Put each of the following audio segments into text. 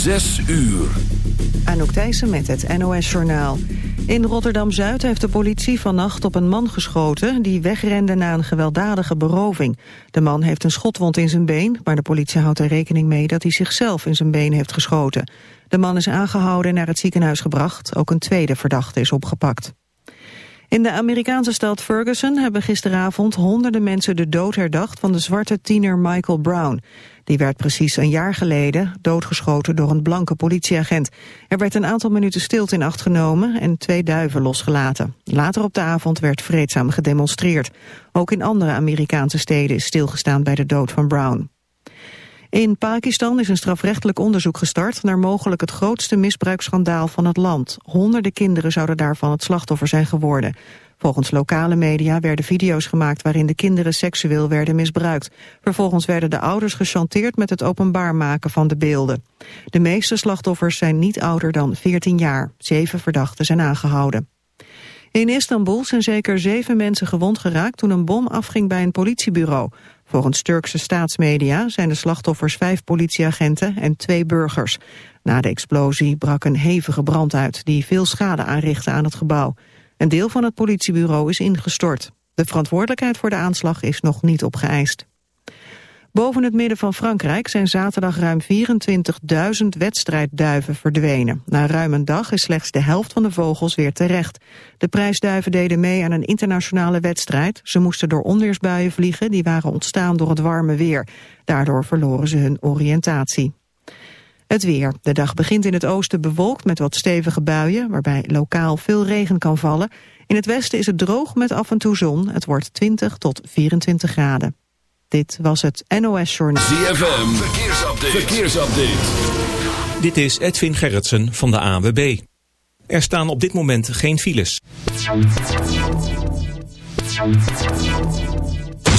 Zes uur. Anouk Thijssen met het NOS-journaal. In Rotterdam-Zuid heeft de politie vannacht op een man geschoten... die wegrende na een gewelddadige beroving. De man heeft een schotwond in zijn been... maar de politie houdt er rekening mee dat hij zichzelf in zijn been heeft geschoten. De man is aangehouden en naar het ziekenhuis gebracht. Ook een tweede verdachte is opgepakt. In de Amerikaanse stad Ferguson hebben gisteravond honderden mensen de dood herdacht van de zwarte tiener Michael Brown. Die werd precies een jaar geleden doodgeschoten door een blanke politieagent. Er werd een aantal minuten stilte in acht genomen en twee duiven losgelaten. Later op de avond werd vreedzaam gedemonstreerd. Ook in andere Amerikaanse steden is stilgestaan bij de dood van Brown. In Pakistan is een strafrechtelijk onderzoek gestart naar mogelijk het grootste misbruiksschandaal van het land. Honderden kinderen zouden daarvan het slachtoffer zijn geworden. Volgens lokale media werden video's gemaakt waarin de kinderen seksueel werden misbruikt. Vervolgens werden de ouders gechanteerd met het openbaar maken van de beelden. De meeste slachtoffers zijn niet ouder dan 14 jaar. Zeven verdachten zijn aangehouden. In Istanbul zijn zeker zeven mensen gewond geraakt toen een bom afging bij een politiebureau. Volgens Turkse staatsmedia zijn de slachtoffers vijf politieagenten en twee burgers. Na de explosie brak een hevige brand uit die veel schade aanrichtte aan het gebouw. Een deel van het politiebureau is ingestort. De verantwoordelijkheid voor de aanslag is nog niet opgeëist. Boven het midden van Frankrijk zijn zaterdag ruim 24.000 wedstrijdduiven verdwenen. Na ruim een dag is slechts de helft van de vogels weer terecht. De prijsduiven deden mee aan een internationale wedstrijd. Ze moesten door onweersbuien vliegen, die waren ontstaan door het warme weer. Daardoor verloren ze hun oriëntatie. Het weer. De dag begint in het oosten bewolkt met wat stevige buien... waarbij lokaal veel regen kan vallen. In het westen is het droog met af en toe zon. Het wordt 20 tot 24 graden. Dit was het NOS Journal. ZFM, verkeersupdate. verkeersupdate. Dit is Edwin Gerritsen van de AWB. Er staan op dit moment geen files.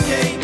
Escape.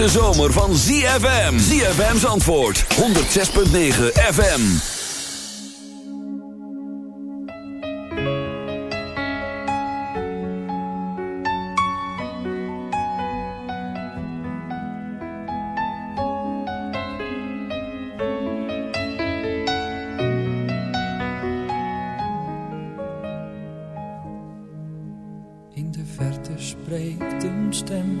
Hete zomer van ZFM. ZFM's antwoord, 106.9 FM. In de verte spreekt een stem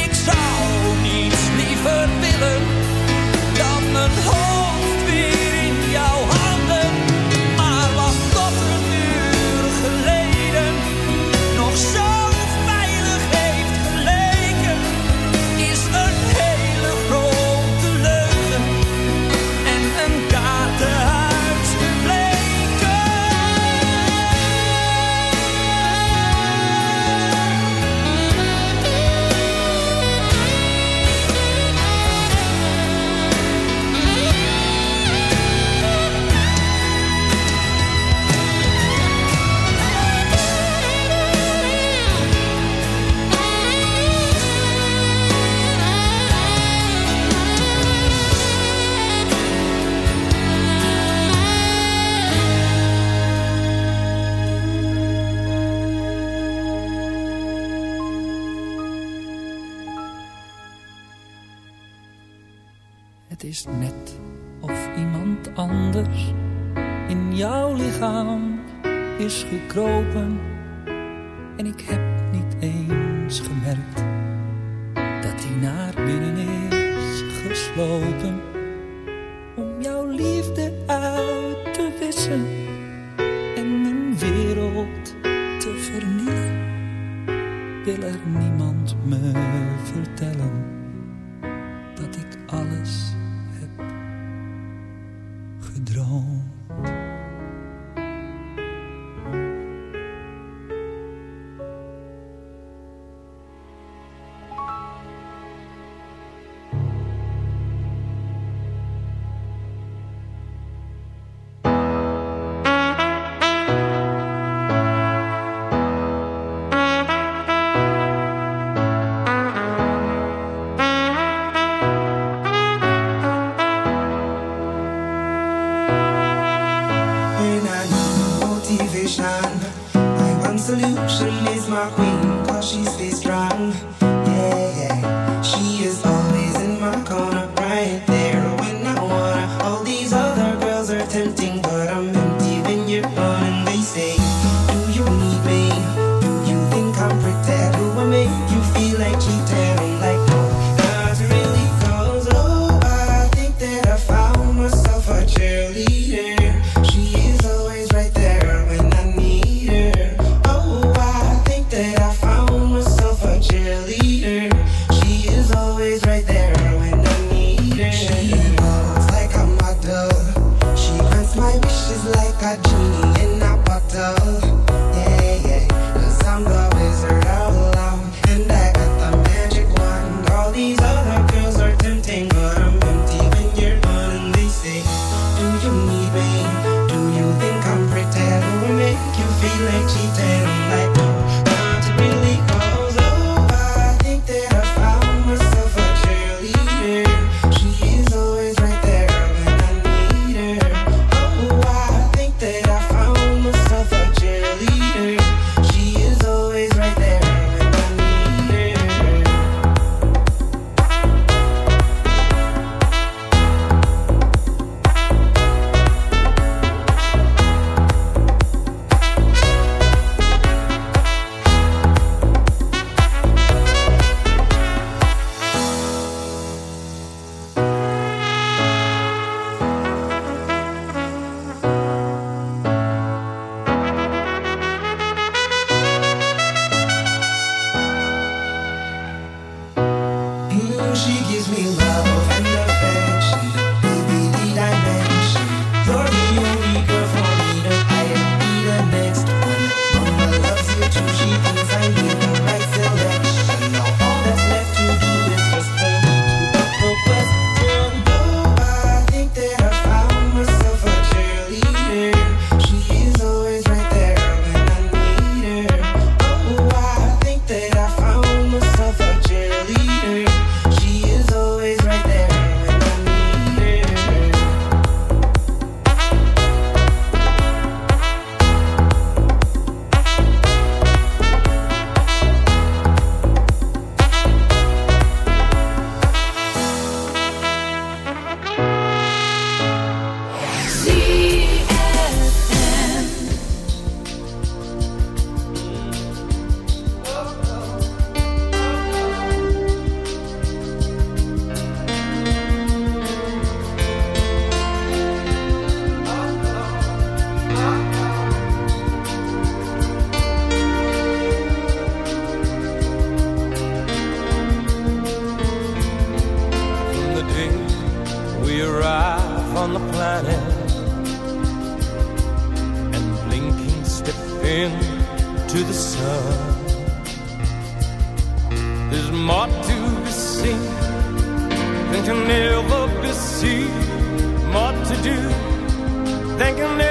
thinking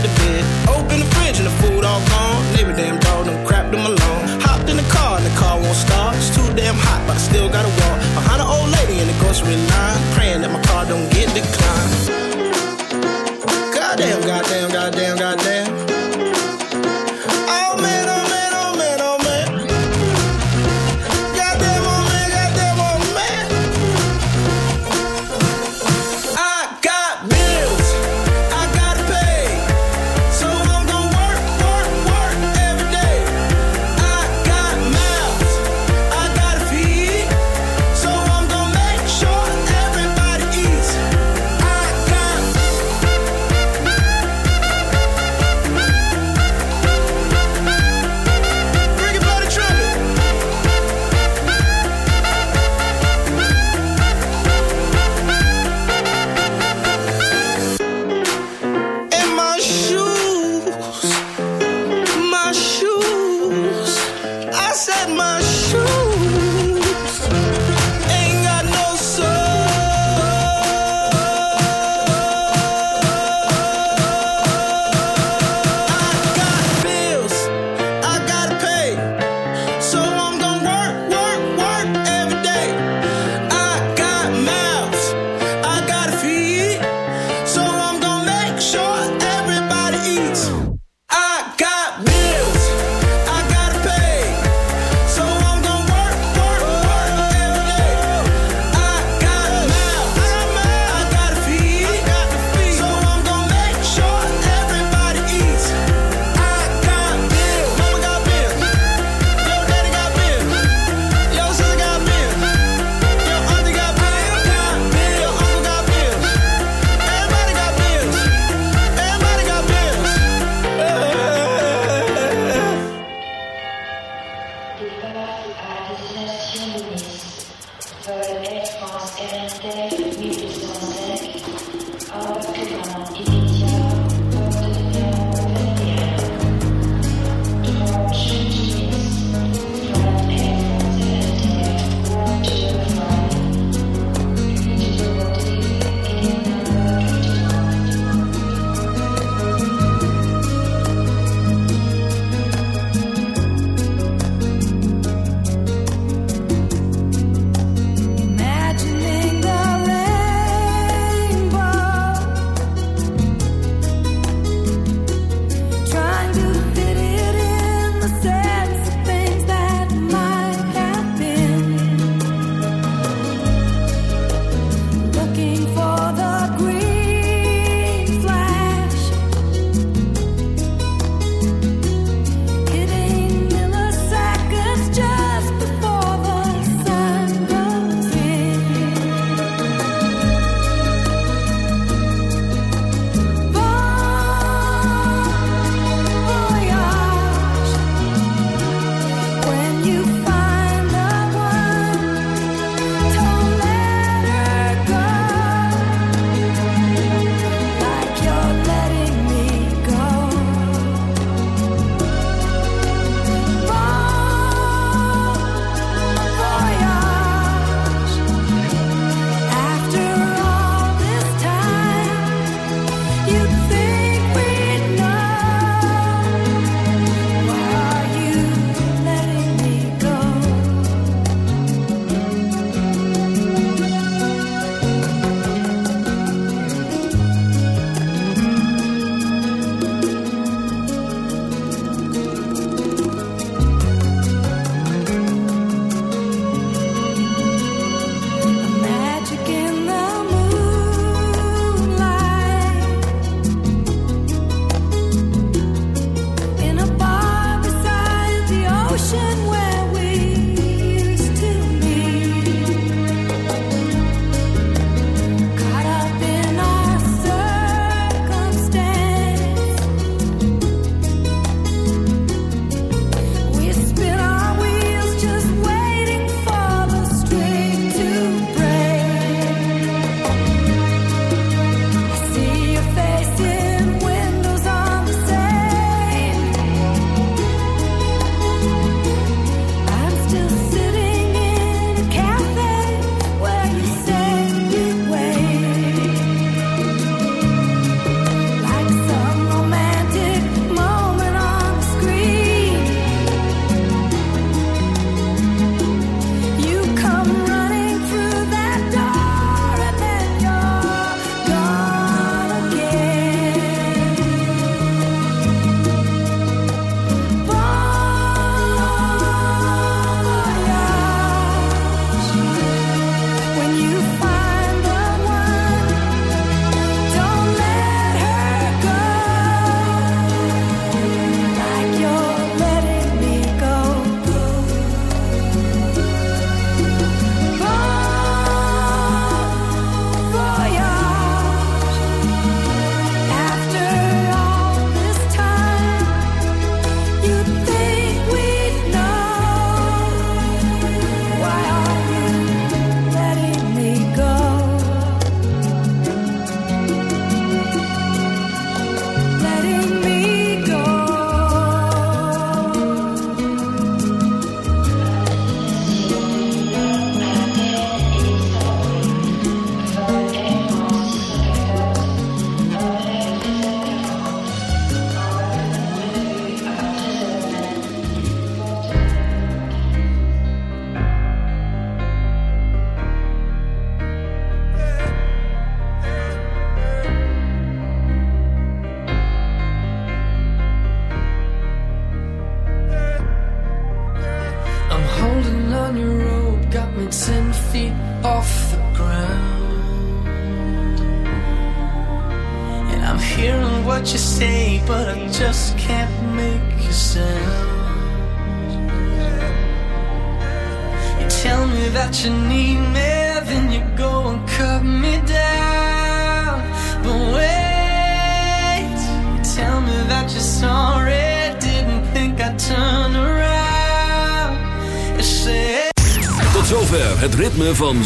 To be.